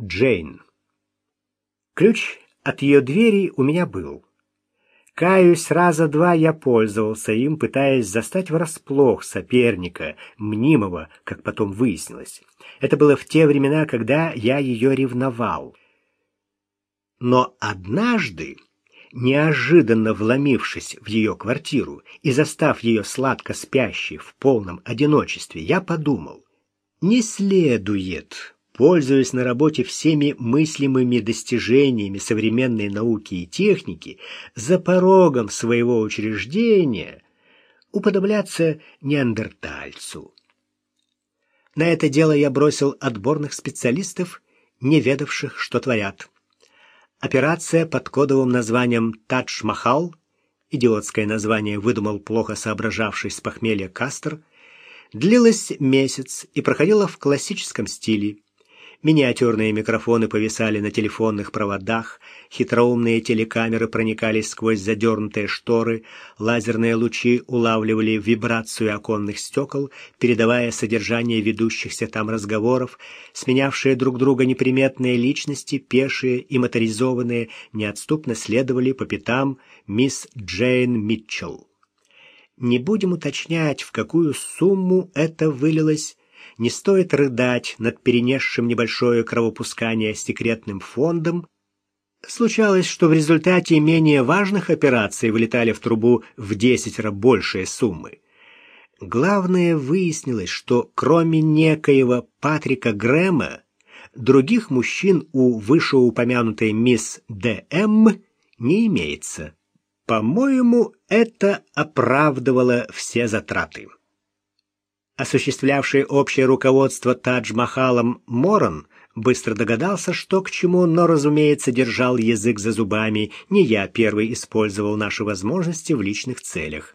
Джейн. Ключ от ее двери у меня был. Каюсь, раза два я пользовался им, пытаясь застать врасплох соперника, мнимого, как потом выяснилось. Это было в те времена, когда я ее ревновал. Но однажды, неожиданно вломившись в ее квартиру и застав ее сладко спящей в полном одиночестве, я подумал, не следует пользуясь на работе всеми мыслимыми достижениями современной науки и техники, за порогом своего учреждения уподобляться неандертальцу. На это дело я бросил отборных специалистов, не ведавших, что творят. Операция под кодовым названием «Тадж-Махал» идиотское название выдумал плохо соображавший с похмелья Кастер, длилась месяц и проходила в классическом стиле. Миниатюрные микрофоны повисали на телефонных проводах, хитроумные телекамеры проникались сквозь задернутые шторы, лазерные лучи улавливали вибрацию оконных стекол, передавая содержание ведущихся там разговоров, сменявшие друг друга неприметные личности, пешие и моторизованные, неотступно следовали по пятам мисс Джейн Митчелл. Не будем уточнять, в какую сумму это вылилось, не стоит рыдать над перенесшим небольшое кровопускание секретным фондом. Случалось, что в результате менее важных операций вылетали в трубу в десятеро большие суммы. Главное выяснилось, что кроме некоего Патрика Грэма, других мужчин у вышеупомянутой мисс Д.М. не имеется. По-моему, это оправдывало все затраты осуществлявший общее руководство Тадж-Махалом Моран, быстро догадался, что к чему, но, разумеется, держал язык за зубами. Не я первый использовал наши возможности в личных целях.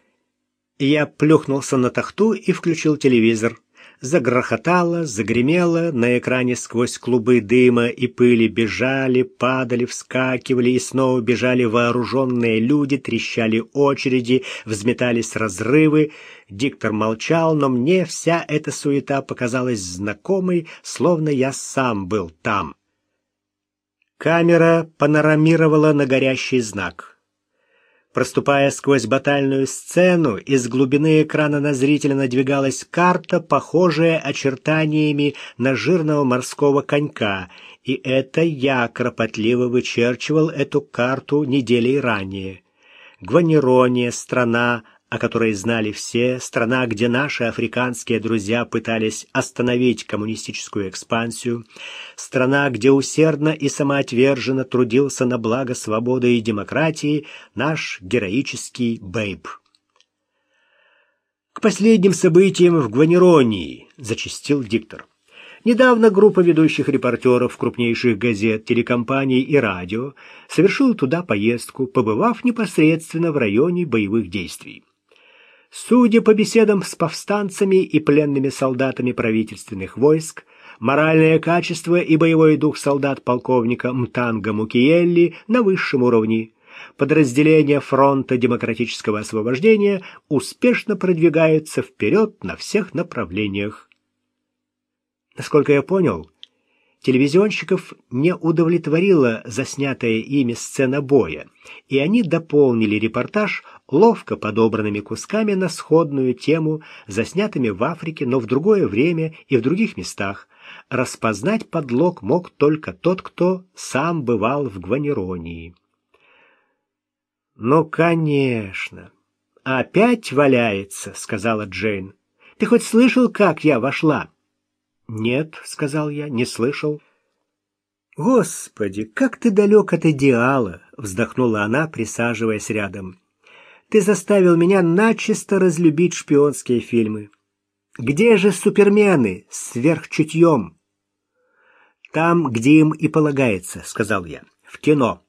Я плюхнулся на тахту и включил телевизор загрохотало, загремело, на экране сквозь клубы дыма и пыли бежали, падали, вскакивали и снова бежали вооруженные люди, трещали очереди, взметались разрывы. Диктор молчал, но мне вся эта суета показалась знакомой, словно я сам был там. Камера панорамировала на горящий знак — Проступая сквозь батальную сцену, из глубины экрана на зрителя надвигалась карта, похожая очертаниями на жирного морского конька, и это я кропотливо вычерчивал эту карту недели ранее. Гванерония, страна, о которой знали все, страна, где наши африканские друзья пытались остановить коммунистическую экспансию, страна, где усердно и самоотверженно трудился на благо свободы и демократии наш героический Бейб. К последним событиям в Гванеронии зачастил диктор. Недавно группа ведущих репортеров крупнейших газет, телекомпаний и радио совершила туда поездку, побывав непосредственно в районе боевых действий. Судя по беседам с повстанцами и пленными солдатами правительственных войск, моральное качество и боевой дух солдат полковника Мтанга Мукиелли на высшем уровне. Подразделения фронта демократического освобождения успешно продвигаются вперед на всех направлениях. Насколько я понял, Телевизионщиков не удовлетворила заснятая ими сцена боя, и они дополнили репортаж ловко подобранными кусками на сходную тему, заснятыми в Африке, но в другое время и в других местах. Распознать подлог мог только тот, кто сам бывал в Гванеронии. «Ну, конечно. Опять валяется», — сказала Джейн. «Ты хоть слышал, как я вошла?» «Нет», — сказал я, — «не слышал». «Господи, как ты далек от идеала!» — вздохнула она, присаживаясь рядом. «Ты заставил меня начисто разлюбить шпионские фильмы. Где же супермены с сверхчутьем?» «Там, где им и полагается», — сказал я, — «в кино.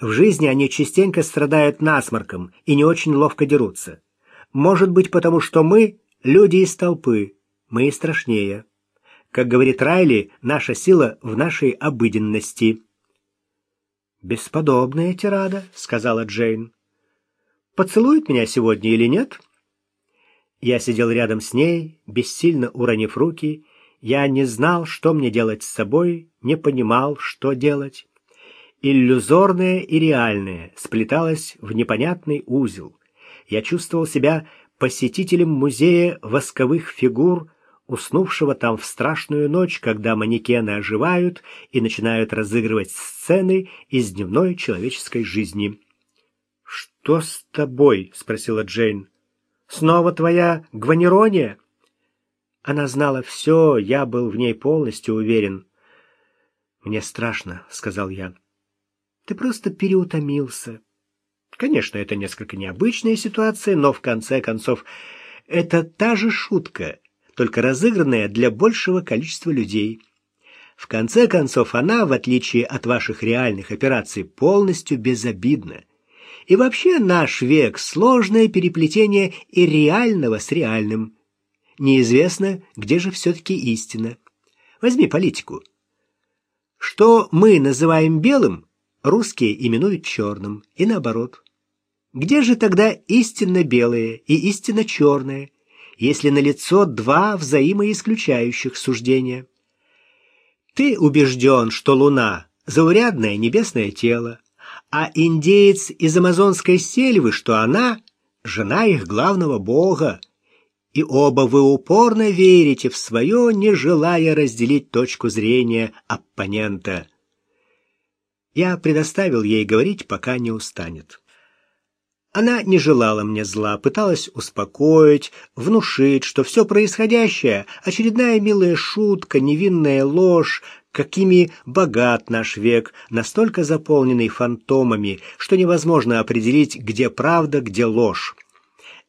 В жизни они частенько страдают насморком и не очень ловко дерутся. Может быть, потому что мы — люди из толпы, мы и страшнее». Как говорит Райли, наша сила в нашей обыденности. «Бесподобная тирада», — сказала Джейн. «Поцелует меня сегодня или нет?» Я сидел рядом с ней, бессильно уронив руки. Я не знал, что мне делать с собой, не понимал, что делать. Иллюзорное и реальное сплеталось в непонятный узел. Я чувствовал себя посетителем музея восковых фигур, уснувшего там в страшную ночь, когда манекены оживают и начинают разыгрывать сцены из дневной человеческой жизни. «Что с тобой?» — спросила Джейн. «Снова твоя гванерония?» Она знала все, я был в ней полностью уверен. «Мне страшно», — сказал я. «Ты просто переутомился». Конечно, это несколько необычная ситуация, но в конце концов это та же шутка, только разыгранная для большего количества людей. В конце концов, она, в отличие от ваших реальных операций, полностью безобидна. И вообще наш век — сложное переплетение и реального с реальным. Неизвестно, где же все-таки истина. Возьми политику. Что мы называем белым, русские именуют черным, и наоборот. Где же тогда истинно белое и истинно черное, если налицо два взаимоисключающих суждения? Ты убежден, что Луна — заурядное небесное тело, а индеец из амазонской сельвы, что она — жена их главного бога, и оба вы упорно верите в свое, не желая разделить точку зрения оппонента. Я предоставил ей говорить, пока не устанет. Она не желала мне зла, пыталась успокоить, внушить, что все происходящее — очередная милая шутка, невинная ложь, какими богат наш век, настолько заполненный фантомами, что невозможно определить, где правда, где ложь.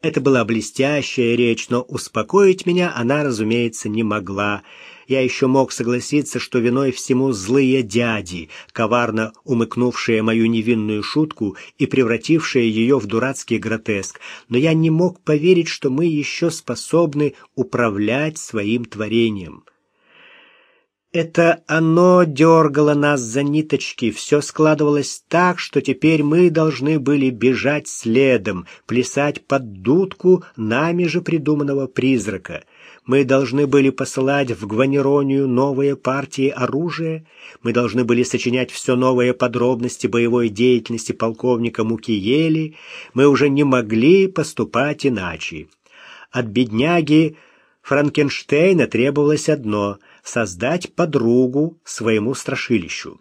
Это была блестящая речь, но успокоить меня она, разумеется, не могла я еще мог согласиться, что виной всему злые дяди, коварно умыкнувшие мою невинную шутку и превратившие ее в дурацкий гротеск, но я не мог поверить, что мы еще способны управлять своим творением. Это оно дергало нас за ниточки, все складывалось так, что теперь мы должны были бежать следом, плясать под дудку нами же придуманного призрака — мы должны были посылать в Гванеронию новые партии оружия, мы должны были сочинять все новые подробности боевой деятельности полковника Мукиели, мы уже не могли поступать иначе. От бедняги Франкенштейна требовалось одно — создать подругу своему страшилищу.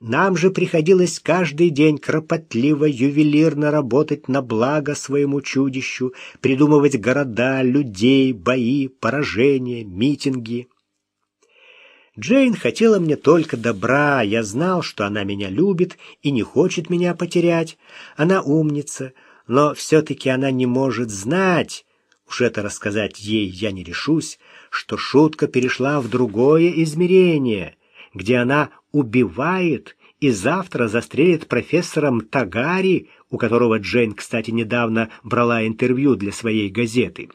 Нам же приходилось каждый день кропотливо, ювелирно работать на благо своему чудищу, придумывать города, людей, бои, поражения, митинги. Джейн хотела мне только добра, я знал, что она меня любит и не хочет меня потерять. Она умница, но все-таки она не может знать, уж это рассказать ей я не решусь, что шутка перешла в другое измерение, где она убивает и завтра застрелит профессором Тагари, у которого Джейн, кстати, недавно брала интервью для своей газеты.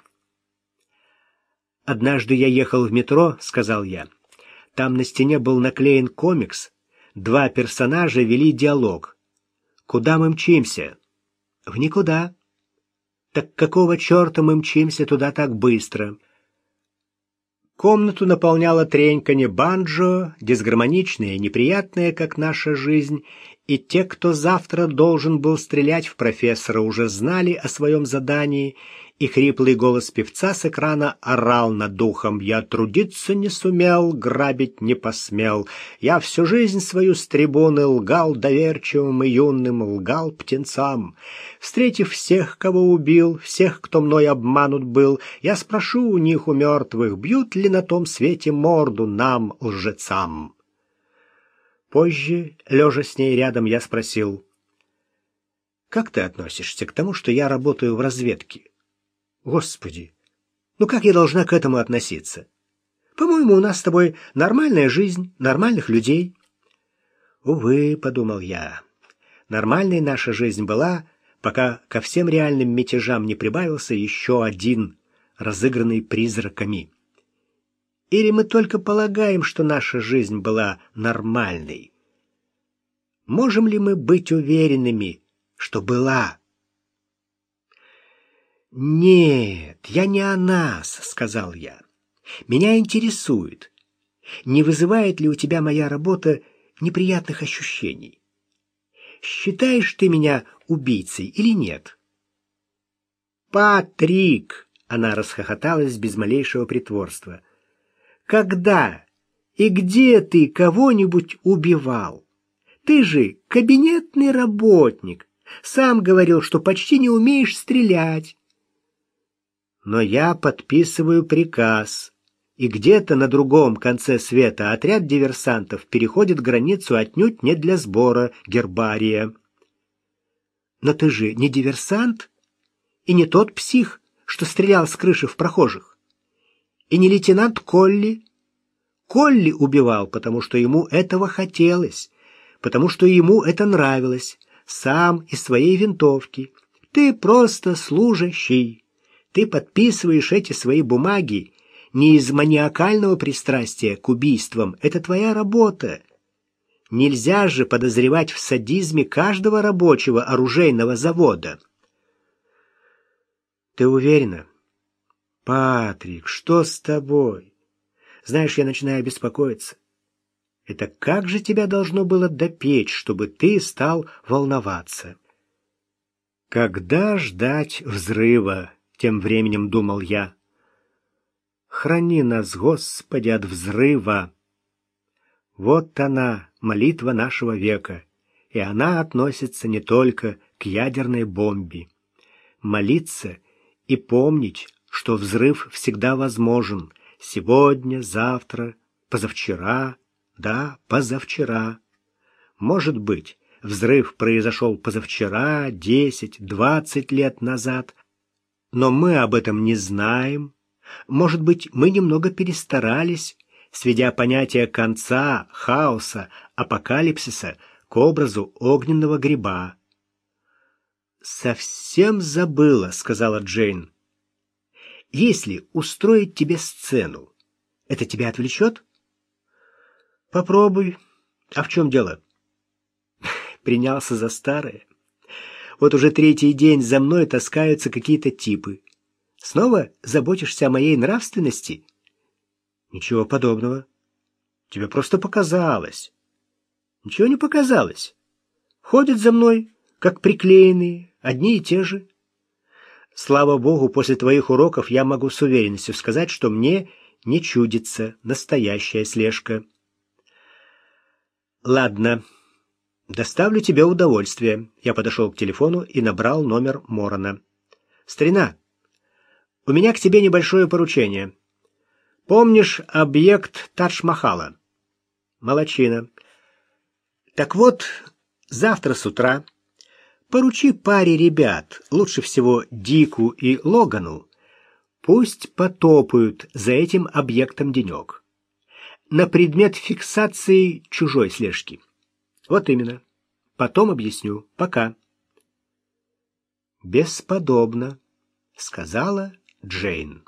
«Однажды я ехал в метро», — сказал я. «Там на стене был наклеен комикс. Два персонажа вели диалог. Куда мы мчимся?» «В никуда». «Так какого черта мы мчимся туда так быстро?» Комнату наполняло треньканье банджо, дисгармоничное и неприятное, как наша жизнь, и те, кто завтра должен был стрелять в профессора, уже знали о своем задании и хриплый голос певца с экрана орал над духом «Я трудиться не сумел, грабить не посмел. Я всю жизнь свою с трибуны лгал доверчивым и юным, лгал птенцам. Встретив всех, кого убил, всех, кто мной обманут был, я спрошу у них, у мертвых, бьют ли на том свете морду нам, лжецам?» Позже, лежа с ней рядом, я спросил, «Как ты относишься к тому, что я работаю в разведке?» Господи, ну как я должна к этому относиться? По-моему, у нас с тобой нормальная жизнь, нормальных людей. Увы, подумал я, нормальной наша жизнь была, пока ко всем реальным мятежам не прибавился еще один, разыгранный призраками. Или мы только полагаем, что наша жизнь была нормальной? Можем ли мы быть уверенными, что была? «Нет, я не о нас», — сказал я. «Меня интересует, Не вызывает ли у тебя моя работа неприятных ощущений? Считаешь ты меня убийцей или нет? Патрик, она расхохоталась без малейшего притворства. Когда и где ты кого-нибудь убивал? Ты же кабинетный работник. Сам говорил, что почти не умеешь стрелять. Но я подписываю приказ, и где-то на другом конце света отряд диверсантов переходит границу отнюдь не для сбора гербария. Но ты же не диверсант и не тот псих, что стрелял с крыши в прохожих. И не лейтенант Колли. Колли убивал, потому что ему этого хотелось, потому что ему это нравилось, сам из своей винтовки. Ты просто служащий. Ты подписываешь эти свои бумаги не из маниакального пристрастия к убийствам. Это твоя работа. Нельзя же подозревать в садизме каждого рабочего оружейного завода. Ты уверена? Патрик, что с тобой? Знаешь, я начинаю беспокоиться. Это как же тебя должно было допечь, чтобы ты стал волноваться? Когда ждать взрыва? Тем временем думал я. Храни нас, Господи, от взрыва. Вот она, молитва нашего века, и она относится не только к ядерной бомбе. Молиться и помнить, что взрыв всегда возможен, сегодня, завтра, позавчера, да, позавчера. Может быть, взрыв произошел позавчера, десять, двадцать лет назад, но мы об этом не знаем. Может быть, мы немного перестарались, сведя понятие конца, хаоса, апокалипсиса к образу огненного гриба. «Совсем забыла», — сказала Джейн. «Если устроить тебе сцену, это тебя отвлечет?» «Попробуй. А в чем дело?» Принялся за старое. Вот уже третий день за мной таскаются какие-то типы. Снова заботишься о моей нравственности? Ничего подобного. Тебе просто показалось. Ничего не показалось. Ходят за мной, как приклеенные, одни и те же. Слава богу, после твоих уроков я могу с уверенностью сказать, что мне не чудится настоящая слежка. Ладно, доставлю тебе удовольствие. Я подошел к телефону и набрал номер Морона. Старина, у меня к тебе небольшое поручение. Помнишь объект Тадж-Махала? Молодчина. Так вот, завтра с утра поручи паре ребят, лучше всего Дику и Логану, пусть потопают за этим объектом денек на предмет фиксации чужой слежки. Вот именно. Потом объясню. Пока. Бесподобно, сказала Джейн.